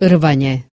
рваня